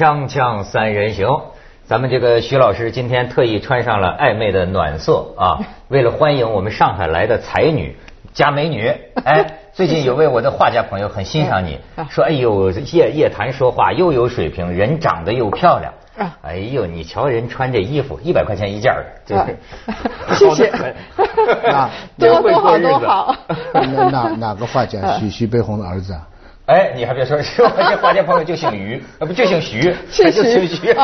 锵锵三人行，咱们这个徐老师今天特意穿上了暧昧的暖色啊，为了欢迎我们上海来的才女加美女。哎，最近有位我的画家朋友很欣赏你，说哎呦夜夜谈说话又有水平，人长得又漂亮。哎呦，你瞧人穿这衣服，一百块钱一件儿，就是谢谢那多多好多好。哪哪哪个画家？徐徐悲鸿的儿子啊？哎，你还别说，是 我这画家朋友就姓于，呃不就姓徐，姓就姓徐徐，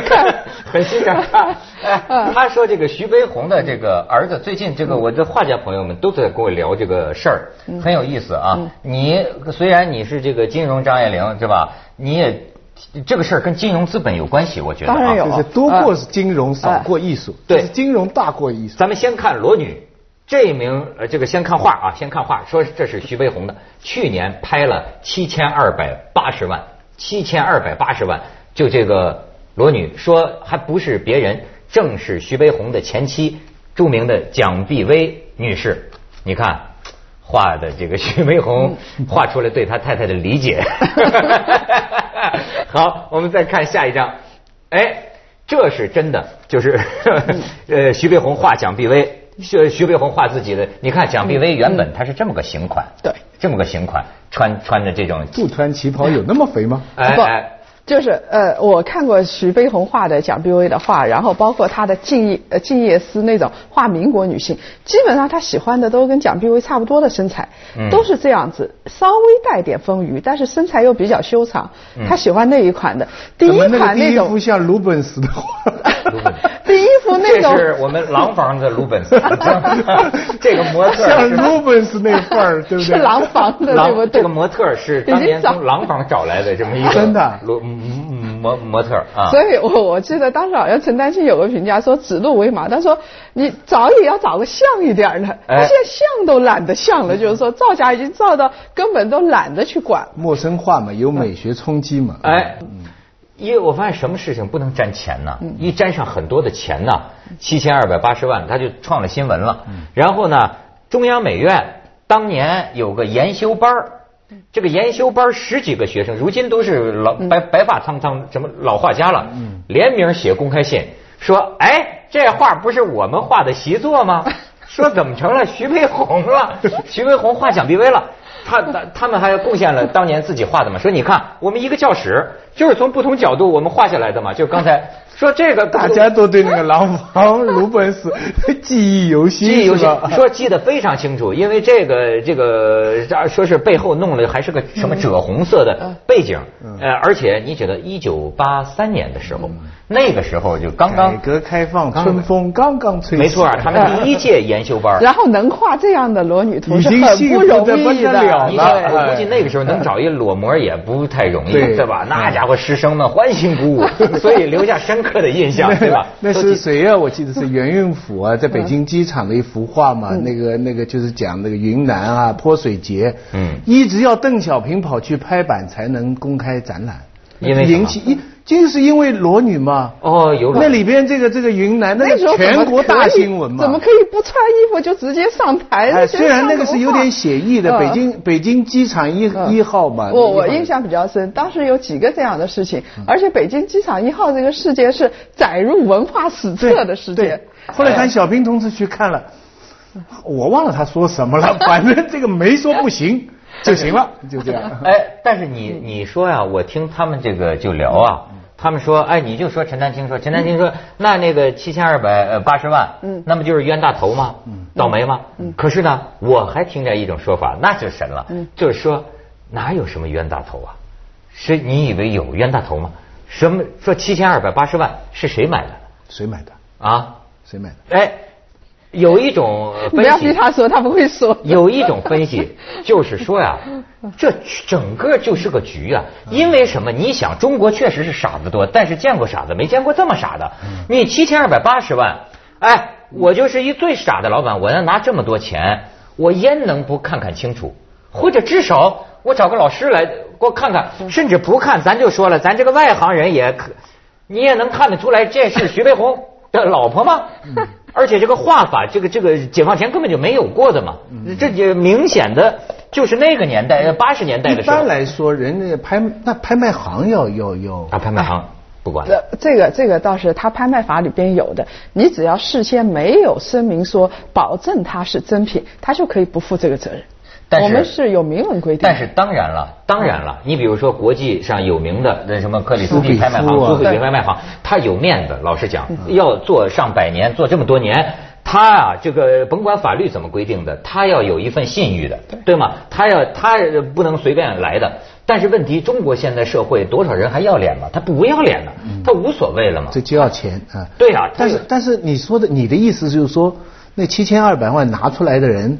很欣赏他。哎，他说这个徐悲鸿的这个儿子，最近这个我的画家朋友们都在跟我聊这个事儿，很有意思啊。你虽然你是这个金融张爱玲是吧？你也这个事儿跟金融资本有关系，我觉得啊。当然有就是多过是金融，少过艺术。对金融大过艺术。咱们先看裸女这一名，呃，这个先看画啊，先看画，说这是徐悲鸿的，去年拍了七千二百八十万，七千二百八十万，就这个裸女，说还不是别人，正是徐悲鸿的前妻，著名的蒋碧薇女士，你看。画的这个徐悲鸿 画出来对他太太的理解。好，我们再看下一张。哎，这是真的，就是 呃，徐悲鸿画蒋碧薇，徐徐悲鸿画自己的。你看蒋碧薇原本她是这么个型款，对，这么个型款，穿穿着这种，不穿旗袍有那么肥吗？哎哎，就是呃，我看过徐悲鸿画的蒋碧薇的画，然后包括他的静夜呃静夜思那种画民国女性，基本上他喜欢的都跟蒋碧薇差不多的身材，嗯都是这样子，稍微带点丰腴，但是身材又比较修长。他喜欢那一款的，第一款那种第一幅，像鲁本斯的画？第一幅那种这是我们廊坊的鲁本斯，这个模特像鲁本斯那范儿，对不对？是廊坊的，对廊不对？这个模特是当年从廊坊找来的这么一个真的罗嗯嗯模模特啊。所以我我记得当时好像陈丹青有个评价说指鹿为马，他说你找也要找个像一点的，哎他现在像都懒得像了，就是说造假已经造到根本都懒得去管。陌生化嘛，有美学冲击嘛。哎，因为我发现什么事情不能沾钱呢？嗯一沾上很多的钱呢，七千二百八十万，他就创了新闻了。嗯然后呢，中央美院当年有个研修班儿嗯这个研修班儿十几个学生，如今都是老白白发苍苍，什么老画家了，联名写公开信说：“哎，这画不是我们画的习作吗？说怎么成了徐悲鸿了？徐悲鸿画蒋碧薇了。”他 他他们还贡献了当年自己画的嘛？说你看，我们一个教室就是从不同角度我们画下来的嘛。就刚才说这个大家都对那个廊坊鲁本斯 记忆犹新，记忆犹新，说记得非常清楚，因为这个这个说是背后弄了还是个什么赭红色的背景，呃，而且你觉得一九八三年的时候，那个时候就刚刚改刚革开放，春风刚刚吹。没错，他们第一届研修班。然后能画这样的裸女图已是很不容易的，你了。想，我估计那个时候能找一裸模也不太容易，对。对吧？那家伙师生们欢欣鼓舞，所以留下深刻的印象，对吧？那是谁啊？我记得是袁运甫啊，在北京机场的一幅画嘛，嗯。那个那个就是讲那个云南啊泼水节，嗯。一直要邓小平跑去拍板才能公开展览，因为引起一就是因为裸女嘛。哦，有那里边这个这个云南那个时候全国大新闻嘛，怎么可以不穿衣服就直接上台？哎，虽然那个是有点写意的，嗯北京北京机场一嗯一号嘛。我我印象比较深，当时有几个这样的事情，嗯而且北京机场一号这个事件是载入文化史册的事件。后来看小平同志去看了，我忘了他说什么了，反正这个没说不行 就行了，就这样。哎，但是你你说呀，我听他们这个就聊啊，他们说，哎，你就说陈丹青说，陈丹青说，那那个七千二百呃八十万，嗯那么就是冤大头吗？倒霉吗？可是呢，我还听见一种说法，那就神了，就是说哪有什么冤大头啊？是你以为有冤大头吗？什么说七千二百八十万是谁买的谁买的？啊？谁买的？哎，有一种呃 不要逼他说，他不会说。有一种分析 就是说呀，这整个就是个局啊。因为什么？你想，中国确实是傻子多，但是见过傻子，没见过这么傻的。你七千二百八十万，哎，我就是一最傻的老板，我要拿这么多钱，我焉能不看看清楚？或者至少我找个老师来给我看看，甚至不看，咱就说了，咱这个外行人也可，你也能看得出来，这是徐悲鸿的老婆吗？而且这个画法，这个这个解放前根本就没有过的嘛，这也明显的就是那个年代，八十年代的一时候。一般来说，人家拍那拍卖行要要要。啊，拍卖行不管。这这个这个倒是他拍卖法里边有的，你只要事先没有声明说保证它是真品，他就可以不负这个责任。但是我们是有明文规定的。但是当然了，当然了，你比如说国际上有名的那什么克里斯蒂拍卖行、苏比夫啊苏菲比拍卖行，他有面子。老实讲，要做上百年，做这么多年，他啊，这个甭管法律怎么规定的，他要有一份信誉的，对吗？他要他不能随便来的。但是问题，中国现在社会多少人还要脸吗？他不要脸了，他无所谓了嘛。这就要钱啊。对啊但是但是你说的你的意思就是说，那七千二百万拿出来的人，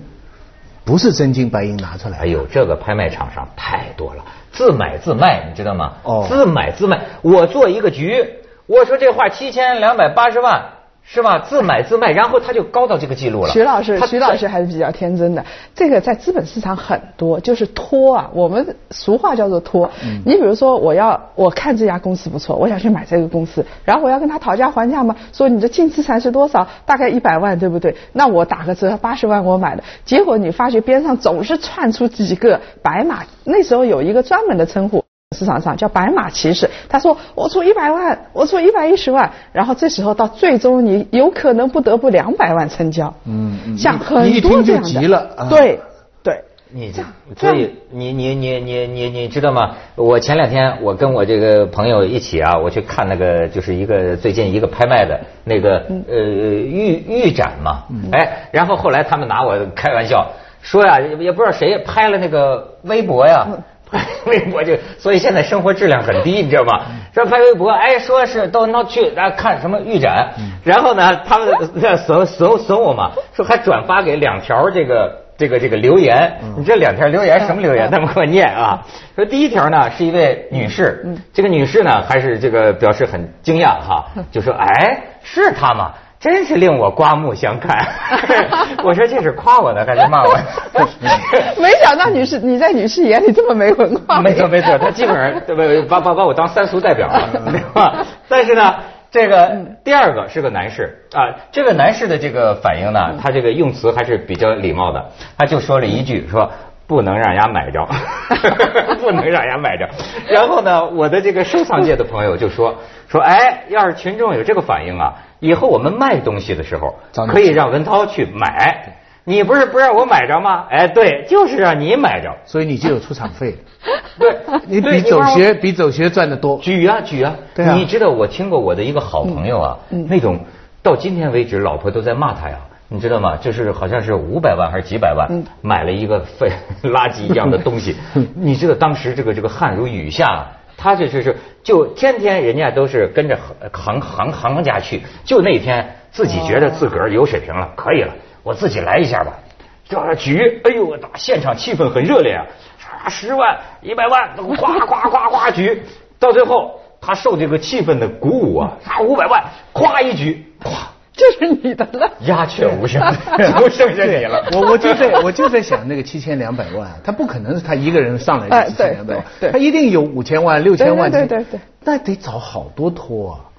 不是真金白银拿出来的。哎呦，这个拍卖场上太多了，自买自卖，你知道吗？哦自买自卖。我做一个局，我说这画七千两百八十万，是吧？自买自卖，然后他就高到这个记录了。徐老师，他徐老师还是比较天真的。这个在资本市场很多，就是托啊，我们俗话叫做托。你比如说，我要我看这家公司不错，我想去买这个公司，然后我要跟他讨价还价嘛，说你的净资产是多少？大概一百万，对不对？那我打个折，八十万我买的。结果你发觉边上总是窜出几个白马，那时候有一个专门的称呼。市场上叫白马骑士，他说我出一百万，我出一百一十万，然后这时候到最终你有可能不得不两百万成交，嗯嗯像很一听就多这样的，急了啊。对对，你这样所以你你你你你你知道吗？我前两天我跟我这个朋友一起啊，我去看那个就是一个最近一个拍卖的那个嗯。呃预预展嘛，哎，然后后来他们拿我开玩笑说呀，也也不知道谁拍了那个微博呀。微博就，所以现在生活质量很低，你知道吗？说拍微博，哎，说是到那去啊看什么预展，然后呢，他们在怂怂怂我嘛，说还转发给两条这个这个这个留言，你这两条留言什么留言？他们给我念啊，说第一条呢是一位女士，这个女士呢还是这个表示很惊讶哈，就说哎是她吗？真是令我刮目相看。我说这是夸我呢还是骂我？没想到女士你在女士眼里这么没文化，没错没错，他基本上对不把把把我当三俗代表了，对吧？但是呢，这个第二个是个男士啊，这个男士的这个反应呢，他这个用词还是比较礼貌的，他就说了一句说。不能让人家买着，不能让人家买着。然后呢，我的这个收藏界的朋友就说说，哎，要是群众有这个反应啊，以后我们卖东西的时候可以让文涛去买。你不是不让我买着吗？哎，对，就是让你买着。所以你就有出场费。对，你对比走不让我学比走学赚的多。举啊举啊！对啊你知道我听过我的一个好朋友啊，那种到今天为止老婆都在骂他呀，你知道吗？就是好像是五百万还是几百万，买了一个废垃圾一样的东西。你知道当时这个这个汗如雨下。他这就是是就天天人家都是跟着行行行行家去，就那天自己觉得自个儿有水平了，可以了，我自己来一下吧。这局，哎呦，打现场气氛很热烈啊！唰，十万、一百万，都夸夸夸夸举，到最后他受这个气氛的鼓舞啊，啊，五百万，夸一举，咵，就是你的了。鸦雀无声，都剩下你了。我我就在我就在想那个七千两百万，他不可能是他一个人上来哎就七千两百万他一定有五千万、六千万，对对对那得找好多托啊。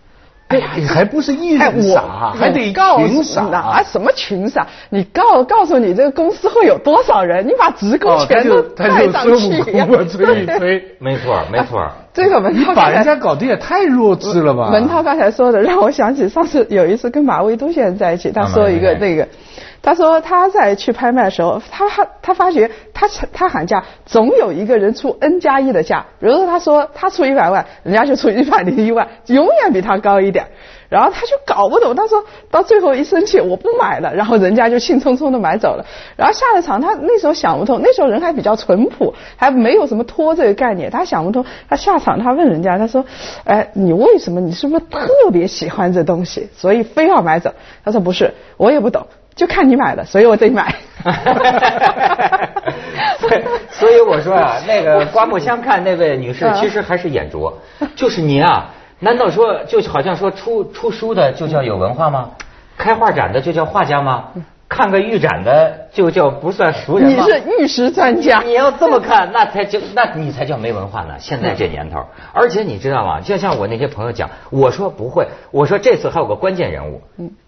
哎呀，还不是一人傻，还得告群诉哪傻。什么群傻？你告告诉你这个公司会有多少人？你把职工全都带上去吹一吹。没错，没错。这个文涛把人家搞得也太弱智了吧？文涛刚才说的让我想起上次有一次跟马未都先生在一起，他说一个那个，他说他在去拍卖的时候，他他他发觉他他喊价总有一个人出 n 加一的价，比如说他说他出一百万，人家就出一百零一万，永远比他高一点。然后他就搞不懂，他说到最后一生气，我不买了，然后人家就兴冲冲的买走了。然后下了场，他那时候想不通，那时候人还比较淳朴，还没有什么托这个概念，他想不通。他下场，他问人家，他说：“哎，你为什么？你是不是特别喜欢这东西，所以非要买走？”他说：“不是，我也不懂，就看你买了，所以我得买。”所以我说啊，那个刮目相看那位女士，嗯其实还是眼拙。就是您啊，难道说就好像说出出书的就叫有文化吗？开画展的就叫画家吗？看个预展的就叫不算熟人吗你？是玉石专家，你要这么看，那才就那你才叫没文化呢。现在这年头，而且你知道吗？就像我那些朋友讲，我说不会，我说这次还有个关键人物，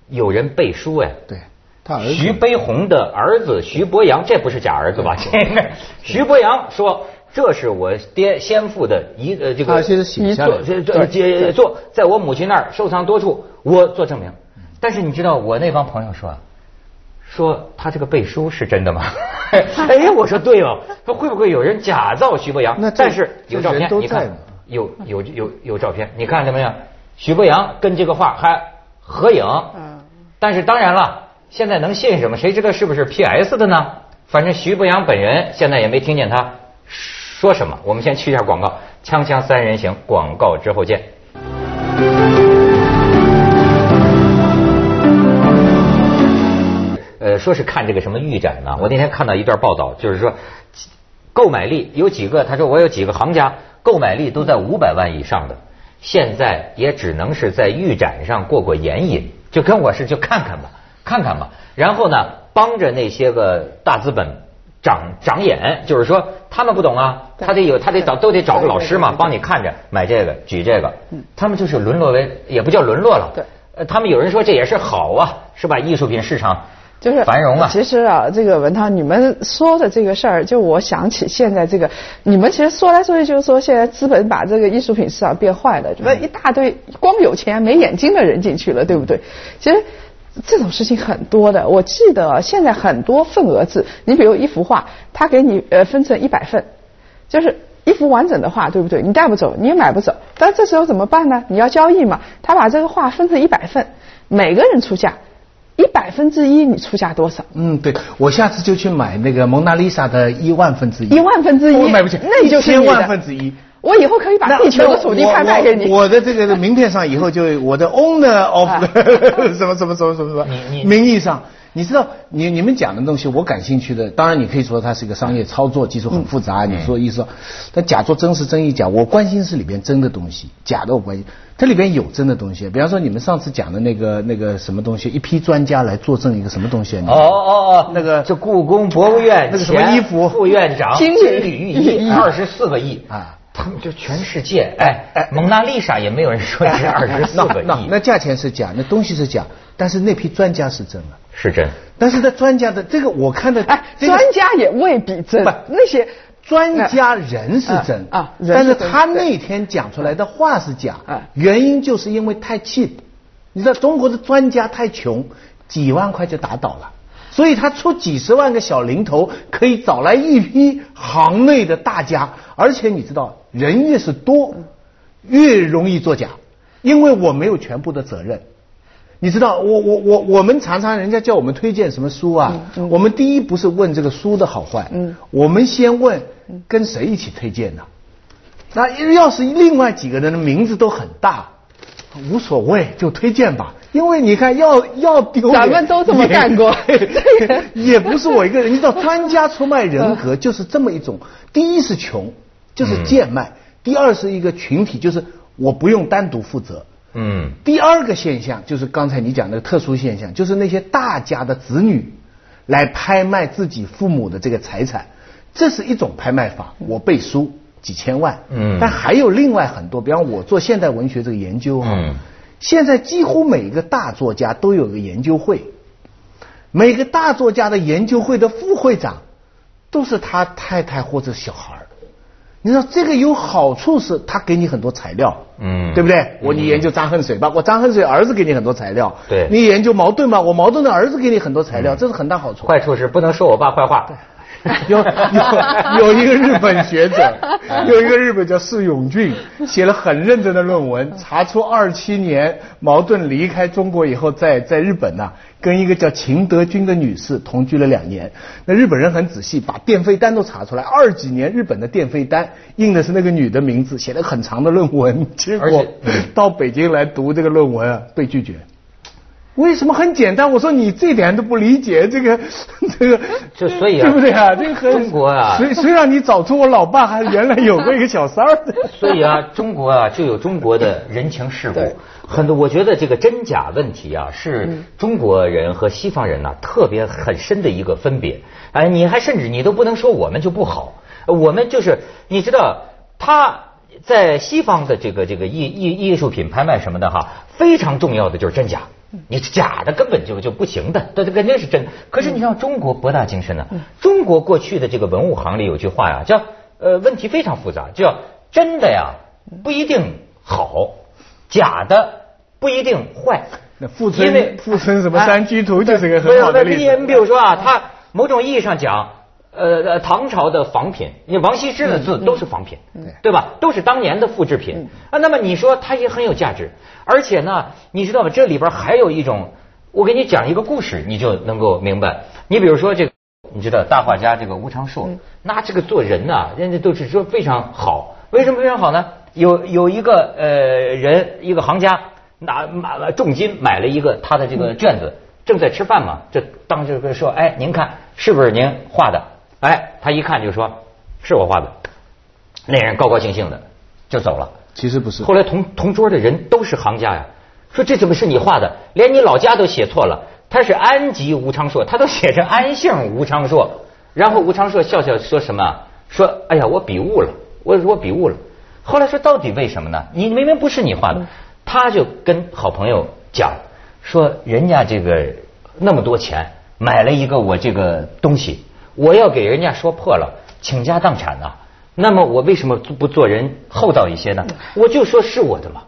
有人背书哎，对，他儿子徐悲鸿的儿子徐伯阳，这不是假儿子吧？这个 徐伯阳说，这是我爹先父的遗呃这个他现在写下来遗作这这这做，在我母亲那儿收藏多处，我做证明。但是你知道我那帮朋友说啊，说他这个背书是真的吗？哎，我说对了，说会不会有人假造徐伯阳？那但是有照片，你看有有有有照片，你看见没有？徐伯阳跟这个画还合影。嗯但是当然了，现在能信什么？谁知道是不是 PS 的呢？反正徐伯阳本人现在也没听见他说什么。我们先去一下广告，锵锵三人行，广告之后见。呃，说是看这个什么预展呢？我那天看到一段报道，就是说购买力有几个，他说我有几个行家购买力都在五百万以上的，现在也只能是在预展上过过眼瘾，就跟我是就看看吧，看看吧，然后呢，帮着那些个大资本长长眼，就是说他们不懂啊，他得有他得找都得找个老师嘛，帮你看着买这个举这个，他们就是沦落为也不叫沦落了，对。呃，他们有人说这也是好啊，是吧？艺术品市场就是繁荣啊，其实啊，这个文涛，你们说的这个事儿，就我想起现在这个，你们其实说来说去就是说，现在资本把这个艺术品市场变坏了，嗯。把一大堆光有钱没眼睛的人进去了，对不对？其实。这种事情很多的，我记得啊现在很多份额制，你比如一幅画，他给你呃分成一百份，就是一幅完整的画，对不对？你带不走，你也买不走。但这时候怎么办呢？你要交易嘛。他把这个画分成一百份，每个人出价一百分之一，你出价多少？嗯，对，我下次就去买那个蒙娜丽莎的一万分之一，一万分之一，我买不起，那就是千万分之一。我以后可以把地球的土地拍卖给你。我我的这个名片上以后就我的 owner of 啊。什么什么什么什么什么名义上，你知道你你们讲的东西我感兴趣的，当然你可以说它是一个商业操作，技术很复杂，你说意思说，但假作真是真亦假，我关心是里边真的东西，假的我关心。这里边有真的东西，比方说你们上次讲的那个那个什么东西，一批专家来作证一个什么东西哦哦哦，那个就故宫博物院那个什么前衣服。副院长金缕玉衣二十四个亿。啊，就全世界哎哎，蒙娜丽莎也没有人说值二十四个亿，那那价钱是假，那东西是假，但是那批专家是真的。是真。但是他专家的这个我看的，哎，这个专家也未必真不，那些专家人是真啊但是他那天讲出来的话是假啊，原因就是因为太 cheap。你知道中国的专家太穷，几万块就打倒了，所以他出几十万个小零头，可以找来一批行内的大家，而且你知道，人越是多，越容易作假，因为我没有全部的责任。你知道，我我我我们常常人家叫我们推荐什么书啊，我们第一不是问这个书的好坏，嗯我们先问跟谁一起推荐呢？那要是另外几个人的名字都很大，无所谓，就推荐吧。因为你看，要要丢脸，咱们都这么干过也 也不是我一个人。你知道，专家出卖人格就是这么一种：第一是穷，就是贱卖；第二是一个群体，就是我不用单独负责。嗯，第二个现象就是刚才你讲的特殊现象，就是那些大家的子女来拍卖自己父母的这个财产，这是一种拍卖法。我背书几千万，嗯但还有另外很多，比方我做现代文学这个研究哈，嗯现在几乎每个大作家都有个研究会，每个大作家的研究会的副会长都是他太太或者小孩儿。你说这个有好处是，他给你很多材料，嗯。对不对？我你研究张恨水吧，我张恨水儿子给你很多材料，对。你研究矛盾吧，我矛盾的儿子给你很多材料，这是很大好处。坏处是不能说我爸坏话。有有有一个日本学者，有一个日本叫释永俊，写了很认真的论文，查出二七年矛盾离开中国以后，在在日本呐、跟一个叫秦德军的女士同居了两年。那日本人很仔细，把电费单都查出来，二几年日本的电费单印的是那个女的名字，写了很长的论文，结果到北京来读这个论文啊，被拒绝。为什么很简单？我说你这点都不理解，这个 这个，就所以啊对不对啊？这个很中国啊谁谁让你找出我老爸还原来有过一个小三儿的？所以啊，中国啊就有中国的人情世故，很多我觉得这个真假问题啊，是中国人和西方人呐、特别很深的一个分别。哎，你还甚至你都不能说我们就不好，我们就是你知道他。在西方的这个这个艺艺艺术品拍卖什么的哈，非常重要的就是真假。你假的根本就就不行的，这这肯定是真。可是你像中国博大精深呢，中国过去的这个文物行里有句话呀，叫呃问题非常复杂，叫真的呀不一定好，假的不一定坏。那富因为春富春什么山居图就是个没有很好的你比。如说啊，它某种意义上讲，呃呃，唐朝的仿品，你王羲之的字都是仿品，对吧？都是当年的复制品啊。那么你说它也很有价值，而且呢，你知道吗？这里边还有一种，我给你讲一个故事，你就能够明白。你比如说这个，你知道大画家这个吴长硕，那这个做人呐、人家都是说非常好。为什么非常好呢？有有一个呃人，一个行家拿买了重金买了一个他的这个卷子，正在吃饭嘛，这当时就说，哎，您看是不是您画的？哎，他一看就说，是我画的。那人高高兴兴的就走了。其实不是后来同同桌的人都是行家呀，说这怎么是你画的？连你老家都写错了，他是安吉吴昌硕，他都写成安姓吴昌硕。然后吴昌硕笑笑说什么？说哎呀，我笔误了，我我笔误了。后来说到底为什么呢？你明明不是你画的，他就跟好朋友讲说，人家这个那么多钱买了一个我这个东西，我要给人家说破了，倾家荡产呐、那么我为什么不做人厚道一些呢？我就说是我的嘛。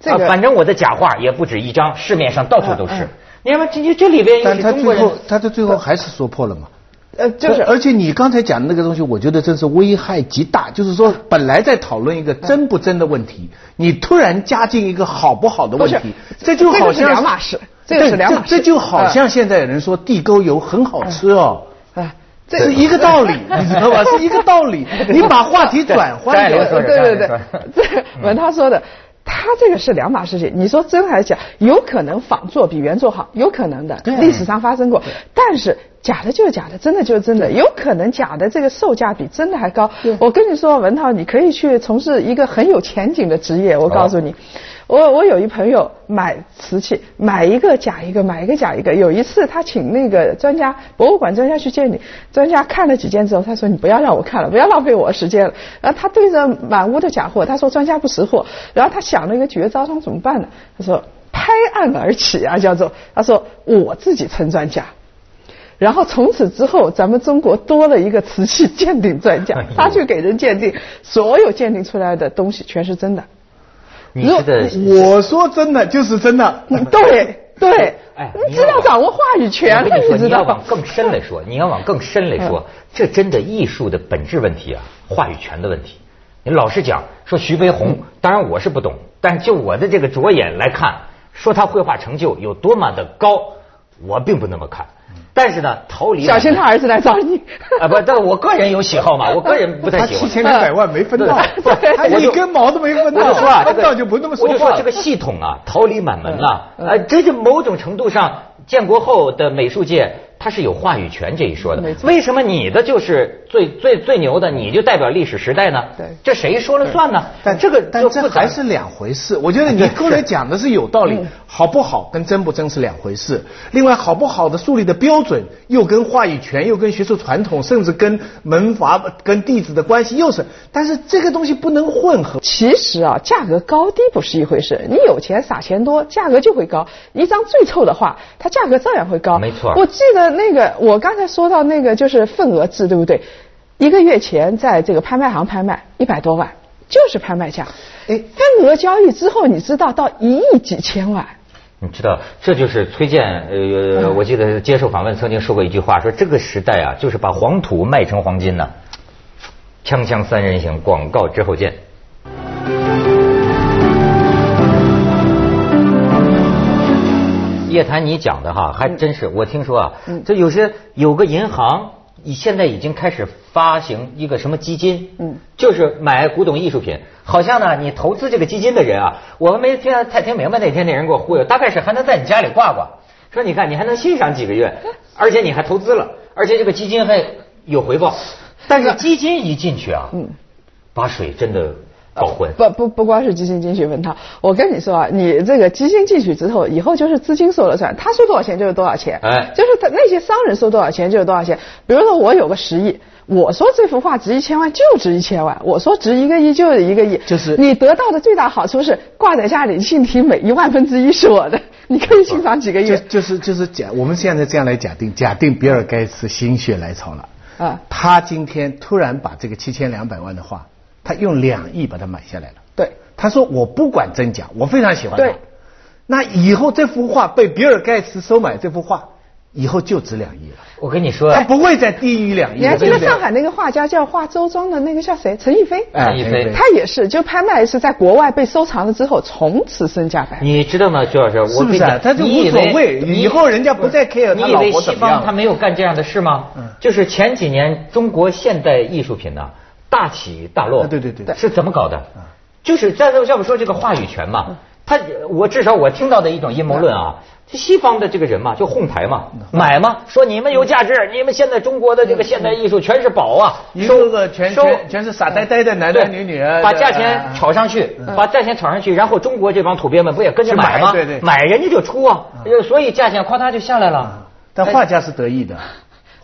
这个啊，反正我的假话也不止一张，市面上到处都是。你看这这这里边又但是中国人他最后，他的最后还是说破了嘛。呃，就是而且你刚才讲的那个东西，我觉得真是危害极大。就是说，本来在讨论一个真不真的问题，你突然加进一个好不好的问题，这就好这个是像两码事这个是两码事这这就好像现在有人说地沟油很好吃哦。哎，这是一个道理，你知道吧？是一个道理。你把话题转换对对对，这文涛说的，他这个是两码事情。你说真还是假？有可能仿作比原作好，有可能的，历史上发生过。但是假的就是假的，真的就是真的，有可能假的这个售价比真的还高。我跟你说，文涛，你可以去从事一个很有前景的职业。我告诉你。我我有一朋友买瓷器，买一个假一个，买一个假一个。有一次他请那个专家，博物馆专家去见你，专家看了几件之后，他说你不要让我看了，不要浪费我时间了。然后他对着满屋的假货，他说专家不识货。然后他想了一个绝招，他说怎么办呢？他说拍案而起啊，叫做他说我自己称专家。然后从此之后，咱们中国多了一个瓷器鉴定专家 他去给人鉴定，所有鉴定出来的东西全是真的。你是的，我说真的就是真的。嗯对对，哎，你知道掌握话语权了，你说，知道你要往？更深来说，你要往更深来说，这真的艺术的本质问题啊，话语权的问题。你老实讲，说徐悲鸿，当然我是不懂，但就我的这个着眼来看，说他绘画成就有多么的高，我并不那么看。但是呢，逃离小心他儿子来找你。啊不，但我个人有喜好嘛，我个人不太喜欢。他七千两百万没分到，对他一根毛都没分到。我就说啊，这个就不那么说话我就说这个系统啊，逃离满门了。啊，这就某种程度上，建国后的美术界它是有话语权这一说的为什么你的就是最最最牛的，你就代表历史时代呢？对这谁说了算呢？但这个但这还是两回事。我觉得你刚才讲的是有道理，好不好跟真不真是两回事。另外，好不好的树立的标准，又跟话语权，又跟学术传统，甚至跟门阀、跟弟子的关系又是。但是这个东西不能混合。其实啊，价格高低不是一回事。你有钱撒钱多，价格就会高。一张最臭的画，它价格照样会高。没错我记得那个，我刚才说到那个就是份额制，对不对？一个月前在这个拍卖行拍卖一百多万，就是拍卖价。哎份额交易之后，你知道到一亿几千万。你知道，这就是崔健，呃，我记得接受访问曾经说过一句话，说这个时代啊，就是把黄土卖成黄金呢。锵锵三人行，广告之后见。叶檀，你讲的哈，还真是，我听说啊，这有些有个银行，现在已经开始发行一个什么基金，嗯，就是买古董艺术品。好像呢，你投资这个基金的人啊，我没听太听明白那天那人给我忽悠，大概是还能在你家里挂挂，说你看你还能欣赏几个月，而且你还投资了，而且这个基金还有回报。但是 基金一进去啊，嗯，把水真的搞混。不不不光是基金进去问他，我跟你说啊，你这个基金进去之后，以后就是资金说了算，他说多少钱就是多少钱，哎就是他那些商人说多少钱就是多少钱。比如说我有个十亿，我说这幅画值一千万就值一千万，我说值一个亿就是一个亿，就是你得到的最大好处是挂在家里，信体每一万分之一是我的，你可以欣赏几个就月。就是就是假，我们现在这样来假定，假定比尔盖茨心血来潮了，啊他今天突然把这个七千两百万的画，他用两亿把它买下来了。对，他说我不管真假，我非常喜欢它。对，那以后这幅画被比尔盖茨收买，这幅画以后就值两亿了，我跟你说，他不会再低于两亿。你还记得上海那个画家叫画周庄的那个叫谁？陈逸飞。哎陈逸飞他也是，就拍卖是在国外被收藏了之后，从此身价百倍。你知道吗，徐老师？我是不是他就无所谓你以后人家不再 care 他你以为老婆西方怎么样他没有干这样的事吗？嗯就是前几年中国现代艺术品呢大起大落，啊对对对。对是怎么搞的？就是在这要不说这个话语权嘛，他我至少我听到的一种阴谋论啊。就西方的这个人嘛，就哄抬嘛，买嘛，说你们有价值，你们现在中国的这个现代艺术全是宝啊，收个个全收全全是傻呆呆的男男女女啊，把价钱炒上去，把价钱炒上去，然后中国这帮土鳖们不也跟着买买吗？对对。买人家就出啊，所以价钱夸他就下来了。但画家是得意的，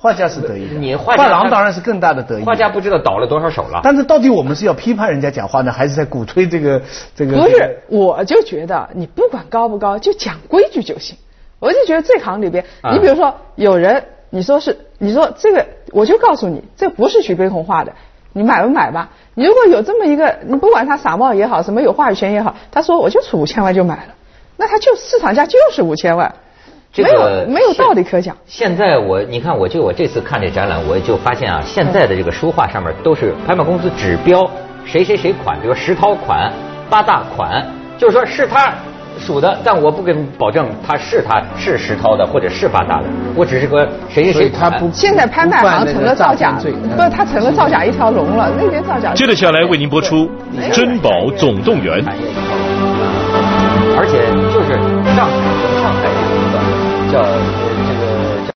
画家是得意的。你画家廊当然是更大的得意。画家不知道倒了多少手了。但是到底我们是要批判人家讲话呢，还是在鼓吹这个这个？不是，我就觉得你不管高不高，就讲规矩就行。我就觉得这行里边，啊你比如说有人，你说是，你说这个，我就告诉你，这不是徐悲鸿画的，你买不买吧？你如果有这么一个，你不管他傻帽也好，什么有话语权也好，他说我就出五千万就买了，那他就市场价就是五千万，没这个有没有道理可讲。现在我你看，我就我这次看这展览，我就发现啊，现在的这个书画上面都是拍卖公司指标谁谁谁款，比如石涛款、八大款，就是说是他属的，但我不跟保证他是他是石涛的或者是八大的，我只是个谁谁谁款。以他不现在拍卖行成了造假，罪不是，它成了造假一条龙了。那边造假。接着下来为您播出《珍宝总动员》。而且就是叫